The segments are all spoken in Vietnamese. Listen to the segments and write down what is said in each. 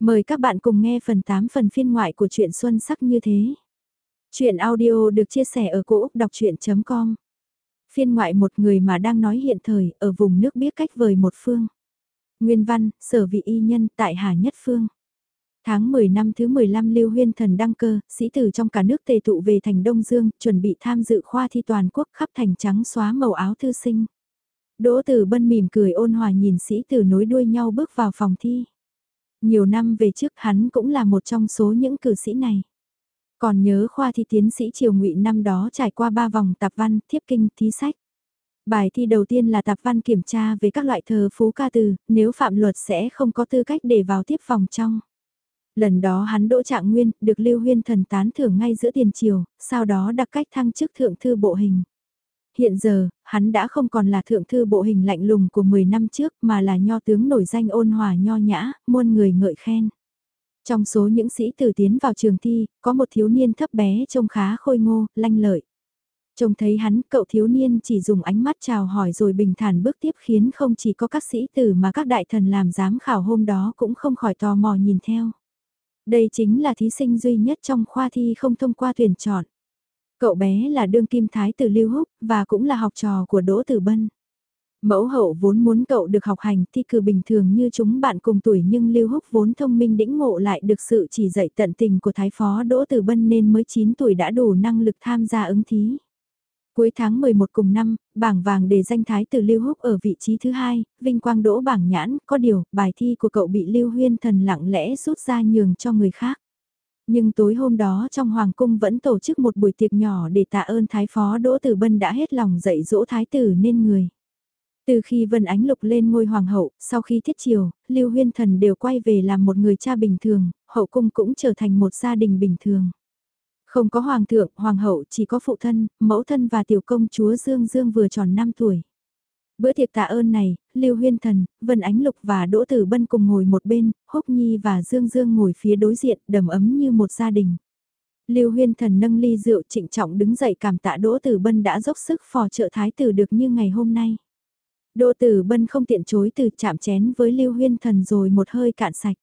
Mời các bạn cùng nghe phần 8 phần phiên ngoại của truyện Xuân sắc như thế. Chuyện audio được chia sẻ ở cỗ đọc chuyện.com Phiên ngoại một người mà đang nói hiện thời ở vùng nước biết cách vời một phương. Nguyên văn, sở vị y nhân tại Hà Nhất Phương. Tháng 10 năm thứ 15 Lưu Huyên Thần đăng cơ, sĩ tử trong cả nước tề tụ về thành Đông Dương, chuẩn bị tham dự khoa thi toàn quốc khắp thành trắng xóa màu áo thư sinh. Đỗ Tử Bân mỉm cười ôn hòa nhìn sĩ tử nối đuôi nhau bước vào phòng thi. Nhiều năm về trước hắn cũng là một trong số những cử sĩ này. Còn nhớ khoa thi tiến sĩ triều ngụy năm đó trải qua ba vòng tạp văn, thiếp kinh, thí sách. Bài thi đầu tiên là tạp văn kiểm tra về các loại thờ phú ca từ, nếu phạm luật sẽ không có tư cách để vào tiếp vòng trong. Lần đó hắn đỗ trạng nguyên, được lưu huyên thần tán thưởng ngay giữa tiền triều, sau đó đặc cách thăng chức thượng thư bộ hình. Hiện giờ, hắn đã không còn là thượng thư bộ hình lạnh lùng của 10 năm trước mà là nho tướng nổi danh ôn hòa nho nhã, muôn người ngợi khen. Trong số những sĩ tử tiến vào trường thi, có một thiếu niên thấp bé trông khá khôi ngô, lanh lợi. Trông thấy hắn, cậu thiếu niên chỉ dùng ánh mắt chào hỏi rồi bình thản bước tiếp khiến không chỉ có các sĩ tử mà các đại thần làm giám khảo hôm đó cũng không khỏi tò mò nhìn theo. Đây chính là thí sinh duy nhất trong khoa thi không thông qua tuyển chọn. Cậu bé là đương kim thái tử Lưu Húc và cũng là học trò của Đỗ Tử Bân. Mẫu hậu vốn muốn cậu được học hành thi cử bình thường như chúng bạn cùng tuổi nhưng Lưu Húc vốn thông minh đĩnh ngộ lại được sự chỉ dạy tận tình của Thái Phó Đỗ Tử Bân nên mới 9 tuổi đã đủ năng lực tham gia ứng thí. Cuối tháng 11 cùng năm, bảng vàng để danh Thái tử Lưu Húc ở vị trí thứ hai, vinh quang đỗ bảng nhãn, có điều, bài thi của cậu bị Lưu Huyên Thần lặng lẽ rút ra nhường cho người khác. Nhưng tối hôm đó trong Hoàng cung vẫn tổ chức một buổi tiệc nhỏ để tạ ơn Thái Phó Đỗ Tử Bân đã hết lòng dạy dỗ Thái tử nên người. Từ khi Vân Ánh Lục lên ngôi hoàng hậu, sau khi thiết triều, Lưu Huyên Thần đều quay về làm một người cha bình thường, hậu cung cũng trở thành một gia đình bình thường. Không có hoàng thượng, hoàng hậu chỉ có phụ thân, mẫu thân và tiểu công chúa Dương Dương vừa tròn 5 tuổi. Bữa tiệc tạ ơn này, Lưu Huyên Thần, Vân Ánh Lục và Đỗ Tử Bân cùng ngồi một bên, Húc Nhi và Dương Dương ngồi phía đối diện, đầm ấm như một gia đình. Lưu Huyên Thần nâng ly rượu trịnh trọng đứng dậy cảm tạ Đỗ Tử Bân đã dốc sức phò trợ thái tử được như ngày hôm nay. Đỗ Tử Bân không tiện chối từ chạm chén với Lưu Huyên Thần rồi một hơi cạn sạch.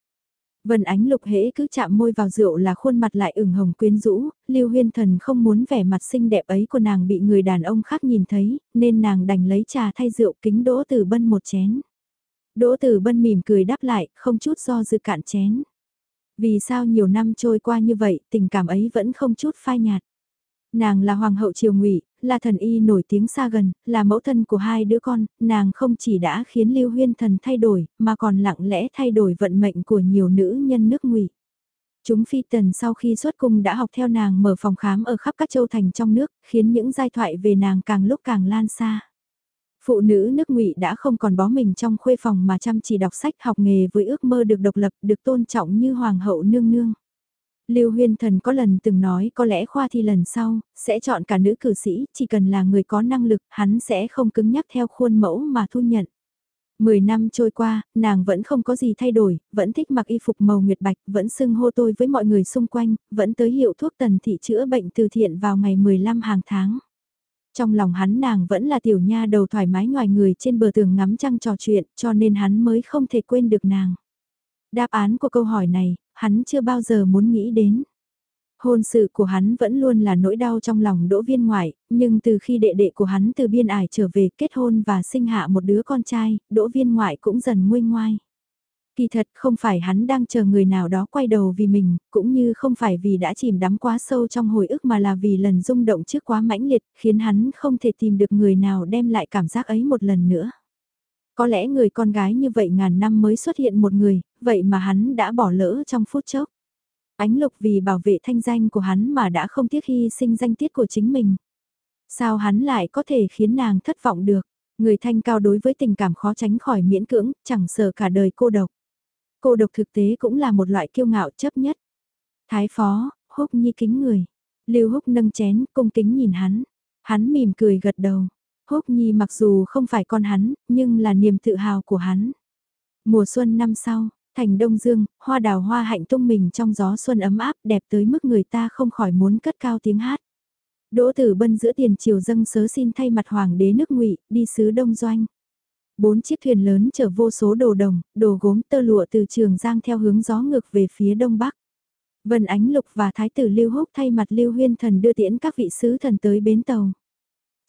Vân Ánh Lục hễ cứ chạm môi vào rượu là khuôn mặt lại ửng hồng quyến rũ, Lưu Huyên Thần không muốn vẻ mặt xinh đẹp ấy của nàng bị người đàn ông khác nhìn thấy, nên nàng đành lấy trà thay rượu kính Đỗ Tử Bân một chén. Đỗ Tử Bân mỉm cười đáp lại, không chút do dự cạn chén. Vì sao nhiều năm trôi qua như vậy, tình cảm ấy vẫn không chút phai nhạt. Nàng là hoàng hậu triều ngụy, là thần y nổi tiếng xa gần, là mẫu thân của hai đứa con, nàng không chỉ đã khiến Lưu Huyên thần thay đổi, mà còn lặng lẽ thay đổi vận mệnh của nhiều nữ nhân nước ngụy. Chúng phi tần sau khi xuất cung đã học theo nàng mở phòng khám ở khắp các châu thành trong nước, khiến những giai thoại về nàng càng lúc càng lan xa. Phụ nữ nước ngụy đã không còn bó mình trong khuê phòng mà chăm chỉ đọc sách học nghề với ước mơ được độc lập, được tôn trọng như hoàng hậu nương nương. Lưu Huyên Thần có lần từng nói có lẽ khoa thi lần sau, sẽ chọn cả nữ cử sĩ, chỉ cần là người có năng lực, hắn sẽ không cứng nhắc theo khuôn mẫu mà thu nhận. Mười năm trôi qua, nàng vẫn không có gì thay đổi, vẫn thích mặc y phục màu nguyệt bạch, vẫn xưng hô tôi với mọi người xung quanh, vẫn tới hiệu thuốc tần thị chữa bệnh từ thiện vào ngày 15 hàng tháng. Trong lòng hắn nàng vẫn là tiểu nha đầu thoải mái ngoài người trên bờ tường ngắm trăng trò chuyện, cho nên hắn mới không thể quên được nàng. Đáp án của câu hỏi này, hắn chưa bao giờ muốn nghĩ đến. Hôn sự của hắn vẫn luôn là nỗi đau trong lòng đỗ viên ngoại, nhưng từ khi đệ đệ của hắn từ biên ải trở về kết hôn và sinh hạ một đứa con trai, đỗ viên ngoại cũng dần nguôi ngoai. Kỳ thật không phải hắn đang chờ người nào đó quay đầu vì mình, cũng như không phải vì đã chìm đắm quá sâu trong hồi ức mà là vì lần rung động trước quá mãnh liệt, khiến hắn không thể tìm được người nào đem lại cảm giác ấy một lần nữa. Có lẽ người con gái như vậy ngàn năm mới xuất hiện một người, vậy mà hắn đã bỏ lỡ trong phút chốc. Ánh lục vì bảo vệ thanh danh của hắn mà đã không tiếc hy sinh danh tiết của chính mình. Sao hắn lại có thể khiến nàng thất vọng được? Người thanh cao đối với tình cảm khó tránh khỏi miễn cưỡng, chẳng sợ cả đời cô độc. Cô độc thực tế cũng là một loại kiêu ngạo chấp nhất. Thái phó, húc nhi kính người. Lưu húc nâng chén, cung kính nhìn hắn. Hắn mỉm cười gật đầu. Húc Nhi mặc dù không phải con hắn, nhưng là niềm tự hào của hắn. Mùa xuân năm sau, thành Đông Dương, hoa đào hoa hạnh tung mình trong gió xuân ấm áp đẹp tới mức người ta không khỏi muốn cất cao tiếng hát. Đỗ Tử Bân giữa tiền triều dâng sớ xin thay mặt hoàng đế nước Ngụy đi sứ Đông Doanh. Bốn chiếc thuyền lớn chở vô số đồ đồng, đồ gốm tơ lụa từ trường giang theo hướng gió ngược về phía đông bắc. Vân Ánh Lục và Thái tử Lưu Húc thay mặt Lưu Huyên Thần đưa tiễn các vị sứ thần tới bến tàu.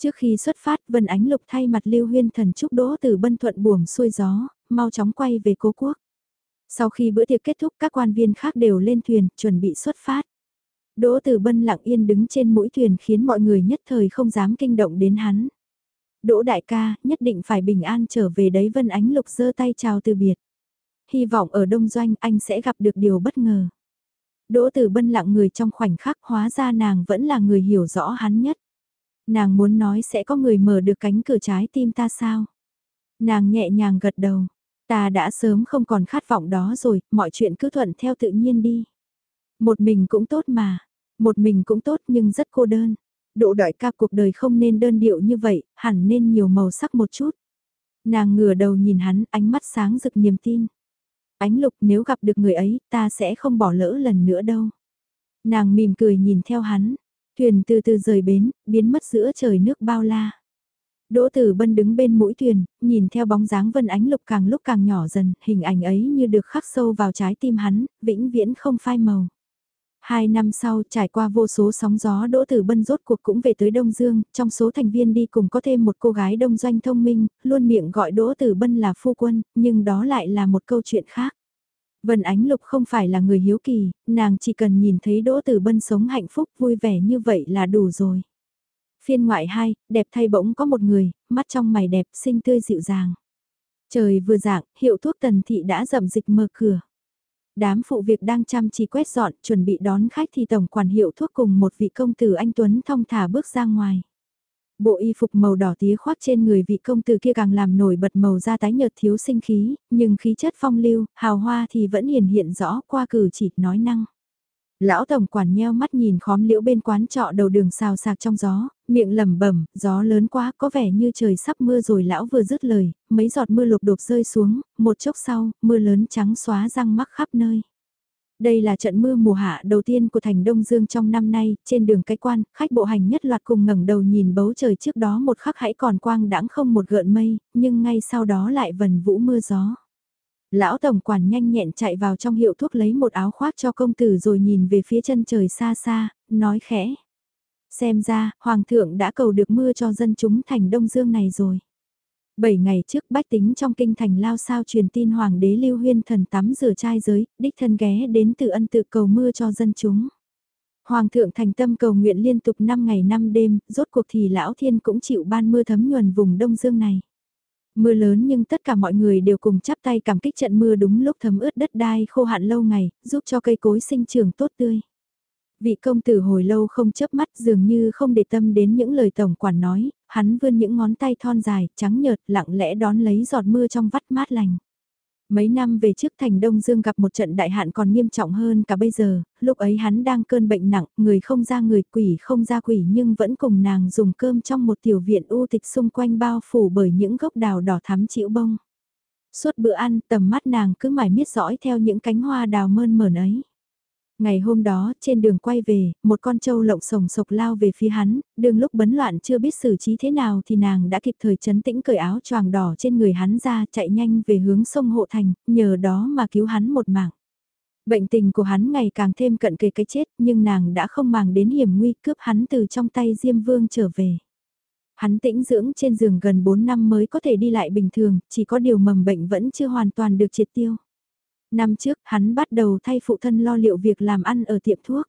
Trước khi xuất phát Vân Ánh Lục thay mặt Lưu Huyên Thần chúc Đỗ Tử Bân thuận buồm xuôi gió, mau chóng quay về cố quốc. Sau khi bữa tiệc kết thúc các quan viên khác đều lên thuyền, chuẩn bị xuất phát. Đỗ Tử Bân lặng yên đứng trên mũi thuyền khiến mọi người nhất thời không dám kinh động đến hắn. Đỗ đại ca, nhất định phải bình an trở về đấy Vân Ánh Lục giơ tay chào từ biệt. Hy vọng ở Đông Doanh anh sẽ gặp được điều bất ngờ. Đỗ Tử Bân lặng người trong khoảnh khắc hóa ra nàng vẫn là người hiểu rõ hắn nhất. Nàng muốn nói sẽ có người mở được cánh cửa trái tim ta sao? Nàng nhẹ nhàng gật đầu. Ta đã sớm không còn khát vọng đó rồi, mọi chuyện cứ thuận theo tự nhiên đi. Một mình cũng tốt mà. Một mình cũng tốt nhưng rất cô đơn. Độ đại ca cuộc đời không nên đơn điệu như vậy, hẳn nên nhiều màu sắc một chút. Nàng ngửa đầu nhìn hắn, ánh mắt sáng rực niềm tin. Ánh lục nếu gặp được người ấy, ta sẽ không bỏ lỡ lần nữa đâu. Nàng mỉm cười nhìn theo hắn, thuyền từ từ rời bến, biến mất giữa trời nước bao la. Đỗ Tử Bân đứng bên mũi thuyền, nhìn theo bóng dáng Vân Ánh Lục càng lúc càng nhỏ dần, hình ảnh ấy như được khắc sâu vào trái tim hắn, vĩnh viễn không phai màu. Hai năm sau, trải qua vô số sóng gió Đỗ Tử Bân rốt cuộc cũng về tới Đông Dương, trong số thành viên đi cùng có thêm một cô gái đông doanh thông minh, luôn miệng gọi Đỗ Tử Bân là phu quân, nhưng đó lại là một câu chuyện khác. Vân Ánh Lục không phải là người hiếu kỳ, nàng chỉ cần nhìn thấy Đỗ Tử Bân sống hạnh phúc vui vẻ như vậy là đủ rồi. Phiên ngoại 2, đẹp thay bỗng có một người, mắt trong mày đẹp, xinh tươi dịu dàng. Trời vừa dạng, hiệu thuốc tần thị đã dậm dịch mở cửa. Đám phụ việc đang chăm chỉ quét dọn, chuẩn bị đón khách thì tổng quản hiệu thuốc cùng một vị công tử anh Tuấn thong thả bước ra ngoài. Bộ y phục màu đỏ tía khoác trên người vị công tử kia càng làm nổi bật màu da tái nhợt thiếu sinh khí, nhưng khí chất phong lưu, hào hoa thì vẫn hiển hiện rõ qua cử chỉ nói năng. Lão tổng quản nheo mắt nhìn khóm liễu bên quán trọ đầu đường xào sạc trong gió, miệng lẩm bẩm, gió lớn quá có vẻ như trời sắp mưa rồi lão vừa dứt lời, mấy giọt mưa lục đột rơi xuống, một chốc sau, mưa lớn trắng xóa răng mắc khắp nơi. Đây là trận mưa mùa hạ đầu tiên của thành Đông Dương trong năm nay, trên đường cái quan, khách bộ hành nhất loạt cùng ngẩng đầu nhìn bấu trời trước đó một khắc hãy còn quang đãng không một gợn mây, nhưng ngay sau đó lại vần vũ mưa gió. Lão tổng quản nhanh nhẹn chạy vào trong hiệu thuốc lấy một áo khoác cho công tử rồi nhìn về phía chân trời xa xa, nói khẽ. Xem ra, Hoàng thượng đã cầu được mưa cho dân chúng thành Đông Dương này rồi. Bảy ngày trước bách tính trong kinh thành lao sao truyền tin Hoàng đế Lưu Huyên thần tắm rửa trai giới, đích thân ghé đến tự ân tự cầu mưa cho dân chúng. Hoàng thượng thành tâm cầu nguyện liên tục 5 ngày 5 đêm, rốt cuộc thì lão thiên cũng chịu ban mưa thấm nhuần vùng Đông Dương này. Mưa lớn nhưng tất cả mọi người đều cùng chắp tay cảm kích trận mưa đúng lúc thấm ướt đất đai khô hạn lâu ngày, giúp cho cây cối sinh trưởng tốt tươi. Vị công tử hồi lâu không chớp mắt dường như không để tâm đến những lời tổng quản nói, hắn vươn những ngón tay thon dài, trắng nhợt, lặng lẽ đón lấy giọt mưa trong vắt mát lành. Mấy năm về trước thành Đông Dương gặp một trận đại hạn còn nghiêm trọng hơn cả bây giờ, lúc ấy hắn đang cơn bệnh nặng, người không ra người quỷ không ra quỷ nhưng vẫn cùng nàng dùng cơm trong một tiểu viện u tịch xung quanh bao phủ bởi những gốc đào đỏ thắm chịu bông. Suốt bữa ăn tầm mắt nàng cứ mải miết dõi theo những cánh hoa đào mơn mởn ấy. Ngày hôm đó, trên đường quay về, một con trâu lộng sồng sộc lao về phía hắn, đường lúc bấn loạn chưa biết xử trí thế nào thì nàng đã kịp thời chấn tĩnh cởi áo choàng đỏ trên người hắn ra chạy nhanh về hướng sông Hộ Thành, nhờ đó mà cứu hắn một mạng. Bệnh tình của hắn ngày càng thêm cận kề cái chết nhưng nàng đã không màng đến hiểm nguy cướp hắn từ trong tay Diêm Vương trở về. Hắn tĩnh dưỡng trên giường gần 4 năm mới có thể đi lại bình thường, chỉ có điều mầm bệnh vẫn chưa hoàn toàn được triệt tiêu. Năm trước hắn bắt đầu thay phụ thân lo liệu việc làm ăn ở tiệm thuốc.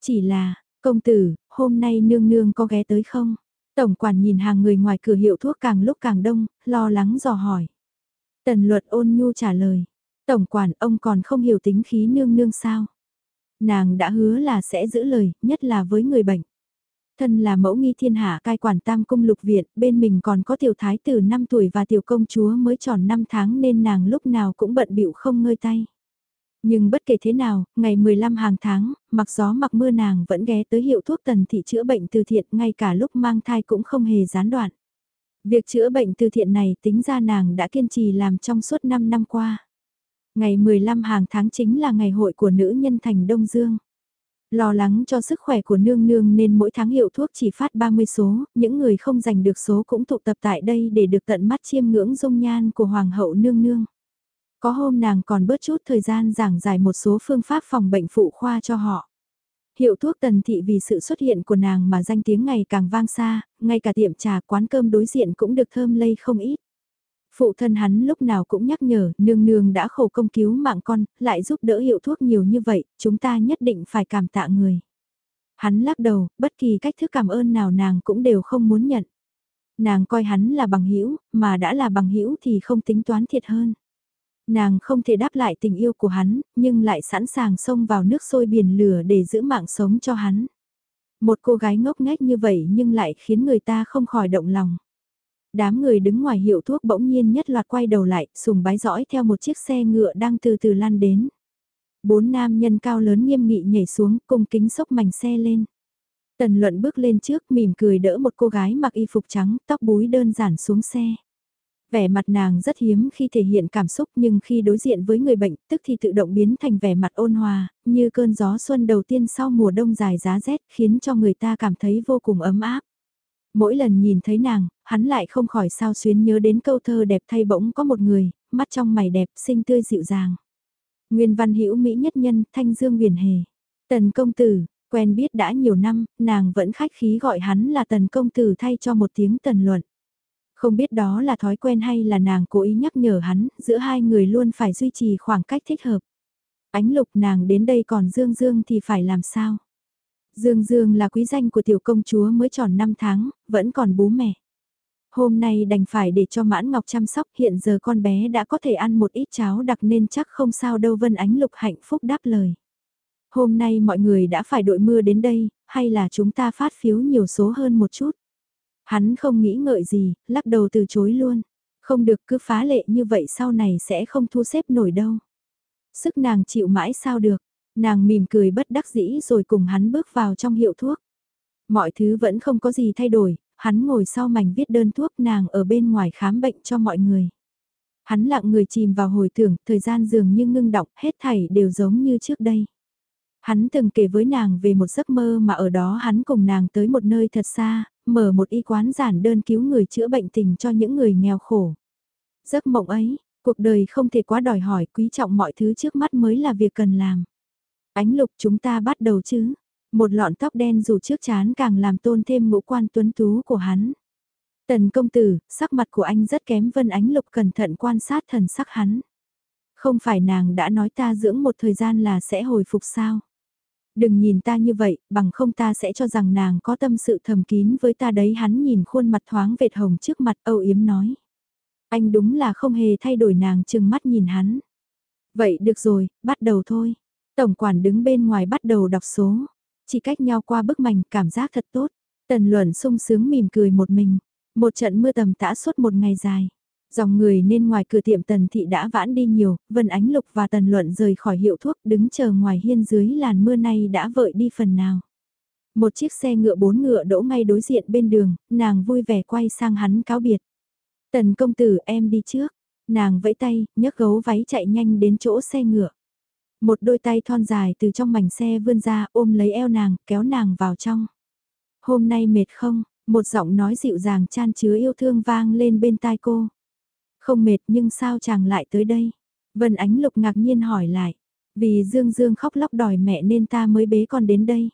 Chỉ là, công tử, hôm nay nương nương có ghé tới không? Tổng quản nhìn hàng người ngoài cửa hiệu thuốc càng lúc càng đông, lo lắng dò hỏi. Tần luật ôn nhu trả lời. Tổng quản ông còn không hiểu tính khí nương nương sao? Nàng đã hứa là sẽ giữ lời, nhất là với người bệnh. Thân là mẫu nghi thiên hạ cai quản tam cung lục viện, bên mình còn có tiểu thái tử 5 tuổi và tiểu công chúa mới tròn 5 tháng nên nàng lúc nào cũng bận bịu không ngơi tay. Nhưng bất kể thế nào, ngày 15 hàng tháng, mặc gió mặc mưa nàng vẫn ghé tới hiệu thuốc tần thị chữa bệnh từ thiện ngay cả lúc mang thai cũng không hề gián đoạn. Việc chữa bệnh từ thiện này tính ra nàng đã kiên trì làm trong suốt 5 năm qua. Ngày 15 hàng tháng chính là ngày hội của nữ nhân thành Đông Dương. Lo lắng cho sức khỏe của nương nương nên mỗi tháng hiệu thuốc chỉ phát 30 số, những người không giành được số cũng tụ tập tại đây để được tận mắt chiêm ngưỡng dung nhan của hoàng hậu nương nương. Có hôm nàng còn bớt chút thời gian giảng giải một số phương pháp phòng bệnh phụ khoa cho họ. Hiệu thuốc tần thị vì sự xuất hiện của nàng mà danh tiếng ngày càng vang xa, ngay cả tiệm trà quán cơm đối diện cũng được thơm lây không ít. Phụ thân hắn lúc nào cũng nhắc nhở, nương nương đã khổ công cứu mạng con, lại giúp đỡ hiệu thuốc nhiều như vậy, chúng ta nhất định phải cảm tạ người. Hắn lắc đầu, bất kỳ cách thức cảm ơn nào nàng cũng đều không muốn nhận. Nàng coi hắn là bằng hữu mà đã là bằng hữu thì không tính toán thiệt hơn. Nàng không thể đáp lại tình yêu của hắn, nhưng lại sẵn sàng xông vào nước sôi biển lửa để giữ mạng sống cho hắn. Một cô gái ngốc nghếch như vậy nhưng lại khiến người ta không khỏi động lòng. Đám người đứng ngoài hiệu thuốc bỗng nhiên nhất loạt quay đầu lại, sùng bái dõi theo một chiếc xe ngựa đang từ từ lăn đến. Bốn nam nhân cao lớn nghiêm nghị nhảy xuống, cùng kính sốc mảnh xe lên. Tần luận bước lên trước mỉm cười đỡ một cô gái mặc y phục trắng, tóc búi đơn giản xuống xe. Vẻ mặt nàng rất hiếm khi thể hiện cảm xúc nhưng khi đối diện với người bệnh tức thì tự động biến thành vẻ mặt ôn hòa, như cơn gió xuân đầu tiên sau mùa đông dài giá rét khiến cho người ta cảm thấy vô cùng ấm áp. Mỗi lần nhìn thấy nàng, hắn lại không khỏi sao xuyến nhớ đến câu thơ đẹp thay bỗng có một người, mắt trong mày đẹp, xinh tươi dịu dàng. Nguyên văn hữu Mỹ nhất nhân, thanh dương huyền hề. Tần công tử, quen biết đã nhiều năm, nàng vẫn khách khí gọi hắn là tần công tử thay cho một tiếng tần luận. Không biết đó là thói quen hay là nàng cố ý nhắc nhở hắn, giữa hai người luôn phải duy trì khoảng cách thích hợp. Ánh lục nàng đến đây còn Dương Dương thì phải làm sao? Dương Dương là quý danh của tiểu công chúa mới tròn 5 tháng, vẫn còn bú mẹ. Hôm nay đành phải để cho Mãn Ngọc chăm sóc, hiện giờ con bé đã có thể ăn một ít cháo đặc nên chắc không sao đâu Vân Ánh Lục hạnh phúc đáp lời. Hôm nay mọi người đã phải đội mưa đến đây, hay là chúng ta phát phiếu nhiều số hơn một chút? Hắn không nghĩ ngợi gì, lắc đầu từ chối luôn. Không được cứ phá lệ như vậy sau này sẽ không thu xếp nổi đâu. Sức nàng chịu mãi sao được, nàng mỉm cười bất đắc dĩ rồi cùng hắn bước vào trong hiệu thuốc. Mọi thứ vẫn không có gì thay đổi, hắn ngồi sau mảnh viết đơn thuốc nàng ở bên ngoài khám bệnh cho mọi người. Hắn lặng người chìm vào hồi tưởng, thời gian dường như ngưng đọc hết thảy đều giống như trước đây. Hắn từng kể với nàng về một giấc mơ mà ở đó hắn cùng nàng tới một nơi thật xa, mở một y quán giản đơn cứu người chữa bệnh tình cho những người nghèo khổ. Giấc mộng ấy, cuộc đời không thể quá đòi hỏi quý trọng mọi thứ trước mắt mới là việc cần làm. Ánh lục chúng ta bắt đầu chứ. Một lọn tóc đen dù trước chán càng làm tôn thêm ngũ quan tuấn tú của hắn. Tần công tử, sắc mặt của anh rất kém Vân Ánh Lục cẩn thận quan sát thần sắc hắn. Không phải nàng đã nói ta dưỡng một thời gian là sẽ hồi phục sao? Đừng nhìn ta như vậy, bằng không ta sẽ cho rằng nàng có tâm sự thầm kín với ta đấy hắn nhìn khuôn mặt thoáng vệt hồng trước mặt âu yếm nói. Anh đúng là không hề thay đổi nàng chừng mắt nhìn hắn. Vậy được rồi, bắt đầu thôi. Tổng quản đứng bên ngoài bắt đầu đọc số. Chỉ cách nhau qua bức mảnh cảm giác thật tốt. Tần luận sung sướng mỉm cười một mình. Một trận mưa tầm tã suốt một ngày dài. Dòng người nên ngoài cửa tiệm tần thị đã vãn đi nhiều, Vân Ánh Lục và Tần Luận rời khỏi hiệu thuốc đứng chờ ngoài hiên dưới làn mưa này đã vợi đi phần nào. Một chiếc xe ngựa bốn ngựa đỗ ngay đối diện bên đường, nàng vui vẻ quay sang hắn cáo biệt. Tần công tử em đi trước, nàng vẫy tay, nhấc gấu váy chạy nhanh đến chỗ xe ngựa. Một đôi tay thon dài từ trong mảnh xe vươn ra ôm lấy eo nàng, kéo nàng vào trong. Hôm nay mệt không? Một giọng nói dịu dàng chan chứa yêu thương vang lên bên tai cô. Không mệt nhưng sao chàng lại tới đây? Vân Ánh Lục ngạc nhiên hỏi lại. Vì Dương Dương khóc lóc đòi mẹ nên ta mới bế con đến đây.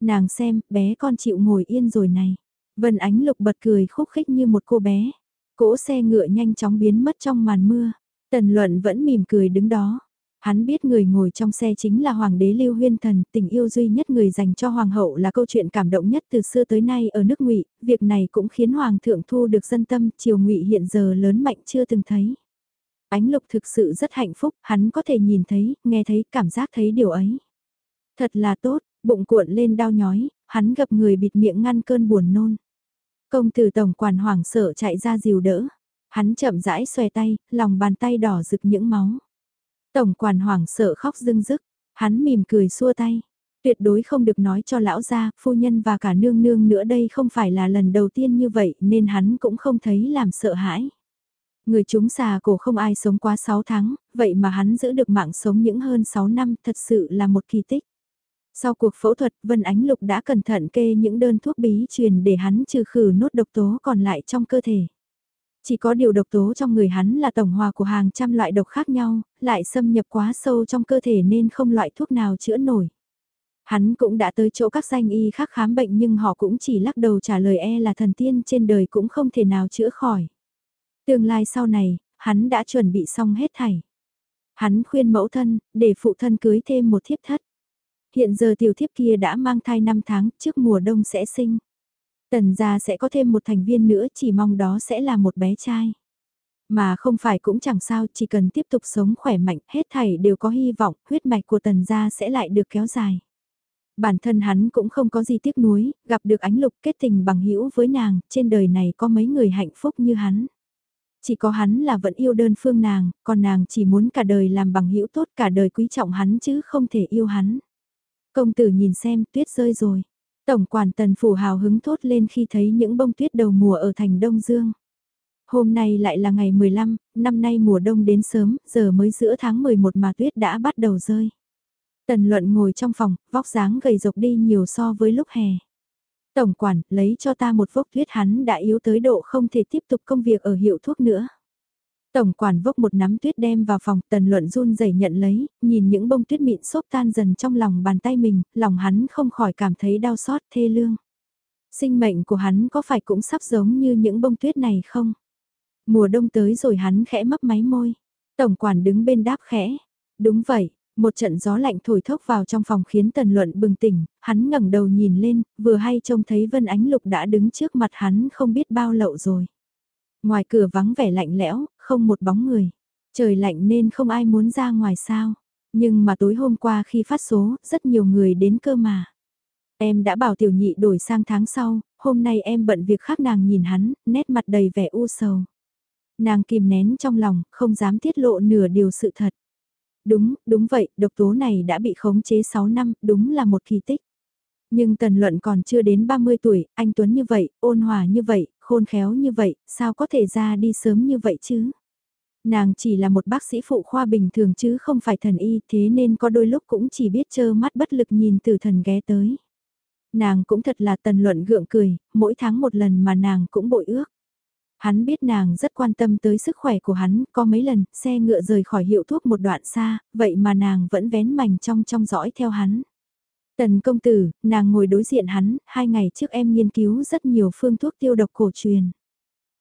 Nàng xem, bé con chịu ngồi yên rồi này. Vân Ánh Lục bật cười khúc khích như một cô bé. Cỗ xe ngựa nhanh chóng biến mất trong màn mưa. Tần Luận vẫn mỉm cười đứng đó. Hắn biết người ngồi trong xe chính là Hoàng đế Lưu Huyên Thần, tình yêu duy nhất người dành cho Hoàng hậu là câu chuyện cảm động nhất từ xưa tới nay ở nước ngụy việc này cũng khiến Hoàng thượng thu được dân tâm, triều ngụy hiện giờ lớn mạnh chưa từng thấy. Ánh lục thực sự rất hạnh phúc, hắn có thể nhìn thấy, nghe thấy, cảm giác thấy điều ấy. Thật là tốt, bụng cuộn lên đau nhói, hắn gặp người bịt miệng ngăn cơn buồn nôn. Công tử tổng quản hoàng sợ chạy ra dìu đỡ. Hắn chậm rãi xòe tay, lòng bàn tay đỏ rực những máu. Tổng quản hoảng sợ khóc dưng dứt, hắn mỉm cười xua tay. Tuyệt đối không được nói cho lão gia, phu nhân và cả nương nương nữa đây không phải là lần đầu tiên như vậy nên hắn cũng không thấy làm sợ hãi. Người chúng xà cổ không ai sống quá 6 tháng, vậy mà hắn giữ được mạng sống những hơn 6 năm thật sự là một kỳ tích. Sau cuộc phẫu thuật, Vân Ánh Lục đã cẩn thận kê những đơn thuốc bí truyền để hắn trừ khử nốt độc tố còn lại trong cơ thể. Chỉ có điều độc tố trong người hắn là tổng hòa của hàng trăm loại độc khác nhau, lại xâm nhập quá sâu trong cơ thể nên không loại thuốc nào chữa nổi. Hắn cũng đã tới chỗ các danh y khác khám bệnh nhưng họ cũng chỉ lắc đầu trả lời e là thần tiên trên đời cũng không thể nào chữa khỏi. Tương lai sau này, hắn đã chuẩn bị xong hết thảy. Hắn khuyên mẫu thân, để phụ thân cưới thêm một thiếp thất. Hiện giờ tiểu thiếp kia đã mang thai 5 tháng, trước mùa đông sẽ sinh. Tần gia sẽ có thêm một thành viên nữa chỉ mong đó sẽ là một bé trai. Mà không phải cũng chẳng sao, chỉ cần tiếp tục sống khỏe mạnh, hết thảy đều có hy vọng, huyết mạch của tần gia sẽ lại được kéo dài. Bản thân hắn cũng không có gì tiếc nuối, gặp được ánh lục kết tình bằng hữu với nàng, trên đời này có mấy người hạnh phúc như hắn. Chỉ có hắn là vẫn yêu đơn phương nàng, còn nàng chỉ muốn cả đời làm bằng hữu tốt cả đời quý trọng hắn chứ không thể yêu hắn. Công tử nhìn xem tuyết rơi rồi. Tổng quản tần phủ hào hứng thốt lên khi thấy những bông tuyết đầu mùa ở thành Đông Dương. Hôm nay lại là ngày 15, năm nay mùa đông đến sớm, giờ mới giữa tháng 11 mà tuyết đã bắt đầu rơi. Tần luận ngồi trong phòng, vóc dáng gầy rộc đi nhiều so với lúc hè. Tổng quản, lấy cho ta một vốc tuyết hắn đã yếu tới độ không thể tiếp tục công việc ở hiệu thuốc nữa. Tổng quản vốc một nắm tuyết đem vào phòng, tần luận run rẩy nhận lấy, nhìn những bông tuyết mịn xốp tan dần trong lòng bàn tay mình, lòng hắn không khỏi cảm thấy đau xót thê lương. Sinh mệnh của hắn có phải cũng sắp giống như những bông tuyết này không? Mùa đông tới rồi hắn khẽ mấp máy môi. Tổng quản đứng bên đáp khẽ. Đúng vậy, một trận gió lạnh thổi thốc vào trong phòng khiến tần luận bừng tỉnh, hắn ngẩng đầu nhìn lên, vừa hay trông thấy Vân Ánh Lục đã đứng trước mặt hắn không biết bao lậu rồi. Ngoài cửa vắng vẻ lạnh lẽo, không một bóng người. Trời lạnh nên không ai muốn ra ngoài sao. Nhưng mà tối hôm qua khi phát số, rất nhiều người đến cơ mà. Em đã bảo tiểu nhị đổi sang tháng sau, hôm nay em bận việc khác nàng nhìn hắn, nét mặt đầy vẻ u sầu. Nàng kìm nén trong lòng, không dám tiết lộ nửa điều sự thật. Đúng, đúng vậy, độc tố này đã bị khống chế 6 năm, đúng là một kỳ tích. Nhưng Tần Luận còn chưa đến 30 tuổi, anh Tuấn như vậy, ôn hòa như vậy, khôn khéo như vậy, sao có thể ra đi sớm như vậy chứ? Nàng chỉ là một bác sĩ phụ khoa bình thường chứ không phải thần y thế nên có đôi lúc cũng chỉ biết trơ mắt bất lực nhìn từ thần ghé tới. Nàng cũng thật là tần luận gượng cười, mỗi tháng một lần mà nàng cũng bội ước. Hắn biết nàng rất quan tâm tới sức khỏe của hắn, có mấy lần xe ngựa rời khỏi hiệu thuốc một đoạn xa, vậy mà nàng vẫn vén mảnh trong trong dõi theo hắn. Tần công tử, nàng ngồi đối diện hắn, hai ngày trước em nghiên cứu rất nhiều phương thuốc tiêu độc cổ truyền.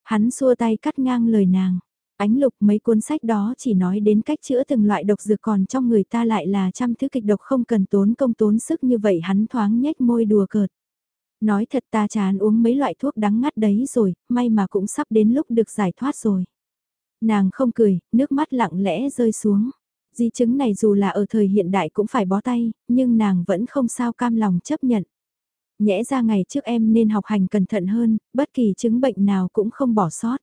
Hắn xua tay cắt ngang lời nàng. Ánh lục mấy cuốn sách đó chỉ nói đến cách chữa từng loại độc dược còn trong người ta lại là trăm thứ kịch độc không cần tốn công tốn sức như vậy hắn thoáng nhếch môi đùa cợt. Nói thật ta chán uống mấy loại thuốc đắng ngắt đấy rồi, may mà cũng sắp đến lúc được giải thoát rồi. Nàng không cười, nước mắt lặng lẽ rơi xuống. Di chứng này dù là ở thời hiện đại cũng phải bó tay, nhưng nàng vẫn không sao cam lòng chấp nhận. Nhẽ ra ngày trước em nên học hành cẩn thận hơn, bất kỳ chứng bệnh nào cũng không bỏ sót.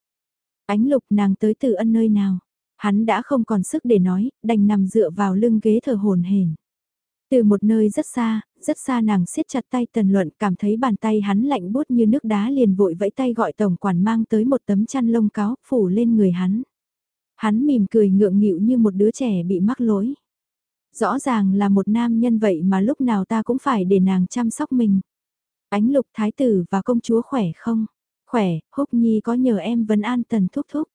Ánh lục nàng tới từ ân nơi nào. Hắn đã không còn sức để nói, đành nằm dựa vào lưng ghế thở hồn hển. Từ một nơi rất xa, rất xa nàng siết chặt tay tần luận cảm thấy bàn tay hắn lạnh bút như nước đá liền vội vẫy tay gọi tổng quản mang tới một tấm chăn lông cáo phủ lên người hắn. Hắn mỉm cười ngượng nghịu như một đứa trẻ bị mắc lỗi. Rõ ràng là một nam nhân vậy mà lúc nào ta cũng phải để nàng chăm sóc mình. Ánh lục thái tử và công chúa khỏe không? Khỏe, húc nhi có nhờ em vấn an tần thúc thúc.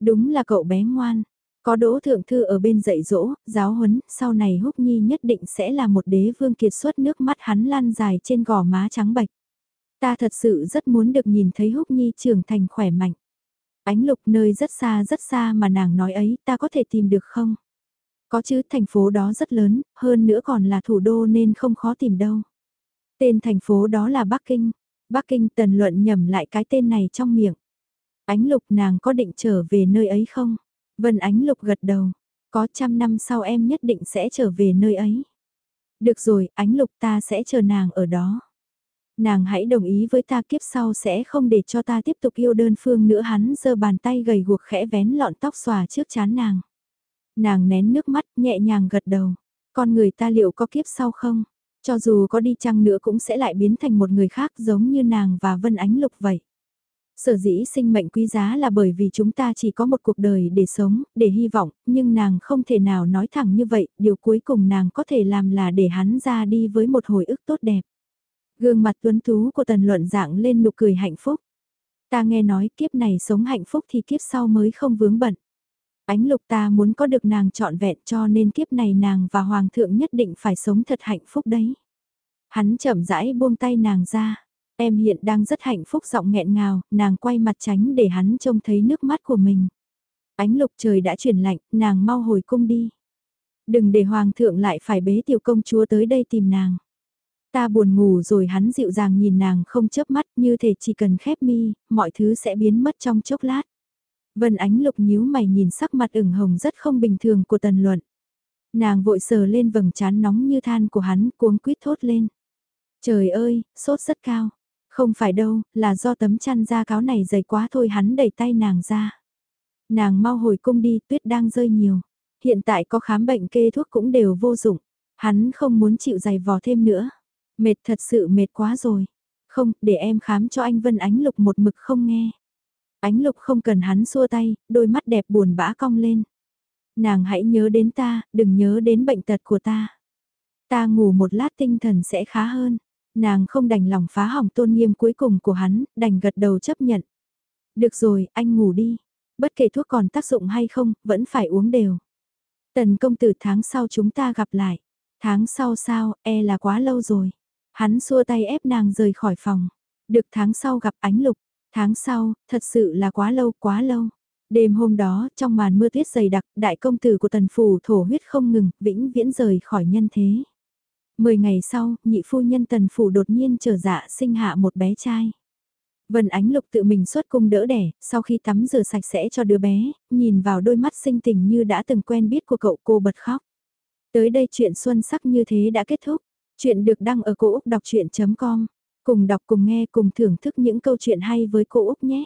Đúng là cậu bé ngoan. Có đỗ thượng thư ở bên dạy dỗ, giáo huấn, sau này húc nhi nhất định sẽ là một đế vương kiệt xuất nước mắt hắn lan dài trên gò má trắng bạch. Ta thật sự rất muốn được nhìn thấy húc nhi trưởng thành khỏe mạnh. Ánh lục nơi rất xa rất xa mà nàng nói ấy ta có thể tìm được không? Có chứ thành phố đó rất lớn, hơn nữa còn là thủ đô nên không khó tìm đâu. Tên thành phố đó là Bắc Kinh. Bắc Kinh tần luận nhầm lại cái tên này trong miệng. Ánh lục nàng có định trở về nơi ấy không? Vân ánh lục gật đầu. Có trăm năm sau em nhất định sẽ trở về nơi ấy. Được rồi, ánh lục ta sẽ chờ nàng ở đó. Nàng hãy đồng ý với ta kiếp sau sẽ không để cho ta tiếp tục yêu đơn phương nữa hắn giơ bàn tay gầy guộc khẽ vén lọn tóc xòa trước chán nàng. Nàng nén nước mắt nhẹ nhàng gật đầu. Con người ta liệu có kiếp sau không? Cho dù có đi chăng nữa cũng sẽ lại biến thành một người khác giống như nàng và Vân Ánh Lục vậy. Sở dĩ sinh mệnh quý giá là bởi vì chúng ta chỉ có một cuộc đời để sống, để hy vọng, nhưng nàng không thể nào nói thẳng như vậy, điều cuối cùng nàng có thể làm là để hắn ra đi với một hồi ức tốt đẹp. Gương mặt tuấn tú của tần luận dạng lên nụ cười hạnh phúc. Ta nghe nói kiếp này sống hạnh phúc thì kiếp sau mới không vướng bận. Ánh lục ta muốn có được nàng trọn vẹn cho nên kiếp này nàng và hoàng thượng nhất định phải sống thật hạnh phúc đấy. Hắn chậm rãi buông tay nàng ra. Em hiện đang rất hạnh phúc giọng nghẹn ngào, nàng quay mặt tránh để hắn trông thấy nước mắt của mình. Ánh lục trời đã chuyển lạnh, nàng mau hồi cung đi. Đừng để hoàng thượng lại phải bế tiểu công chúa tới đây tìm nàng. Ta buồn ngủ rồi hắn dịu dàng nhìn nàng không chớp mắt như thể chỉ cần khép mi, mọi thứ sẽ biến mất trong chốc lát. Vân ánh lục nhíu mày nhìn sắc mặt ửng hồng rất không bình thường của tần luận. Nàng vội sờ lên vầng trán nóng như than của hắn cuống quýt thốt lên. Trời ơi, sốt rất cao. Không phải đâu, là do tấm chăn da cáo này dày quá thôi hắn đẩy tay nàng ra. Nàng mau hồi cung đi, tuyết đang rơi nhiều. Hiện tại có khám bệnh kê thuốc cũng đều vô dụng. Hắn không muốn chịu dày vò thêm nữa. Mệt thật sự mệt quá rồi. Không, để em khám cho anh Vân Ánh Lục một mực không nghe. Ánh Lục không cần hắn xua tay, đôi mắt đẹp buồn bã cong lên. Nàng hãy nhớ đến ta, đừng nhớ đến bệnh tật của ta. Ta ngủ một lát tinh thần sẽ khá hơn. Nàng không đành lòng phá hỏng tôn nghiêm cuối cùng của hắn, đành gật đầu chấp nhận. Được rồi, anh ngủ đi. Bất kể thuốc còn tác dụng hay không, vẫn phải uống đều. Tần công tử tháng sau chúng ta gặp lại. Tháng sau sao, e là quá lâu rồi. Hắn xua tay ép nàng rời khỏi phòng. Được tháng sau gặp ánh lục. Tháng sau, thật sự là quá lâu, quá lâu. Đêm hôm đó, trong màn mưa tuyết dày đặc, đại công tử của tần phủ thổ huyết không ngừng, vĩnh viễn rời khỏi nhân thế. Mười ngày sau, nhị phu nhân tần phủ đột nhiên trở dạ sinh hạ một bé trai. Vân Ánh Lục tự mình xuất cung đỡ đẻ, sau khi tắm rửa sạch sẽ cho đứa bé, nhìn vào đôi mắt sinh tình như đã từng quen biết của cậu cô bật khóc. Tới đây chuyện xuân sắc như thế đã kết thúc. Chuyện được đăng ở cô Úc Đọc Chuyện.com. Cùng đọc, cùng nghe, cùng thưởng thức những câu chuyện hay với cô Úc nhé.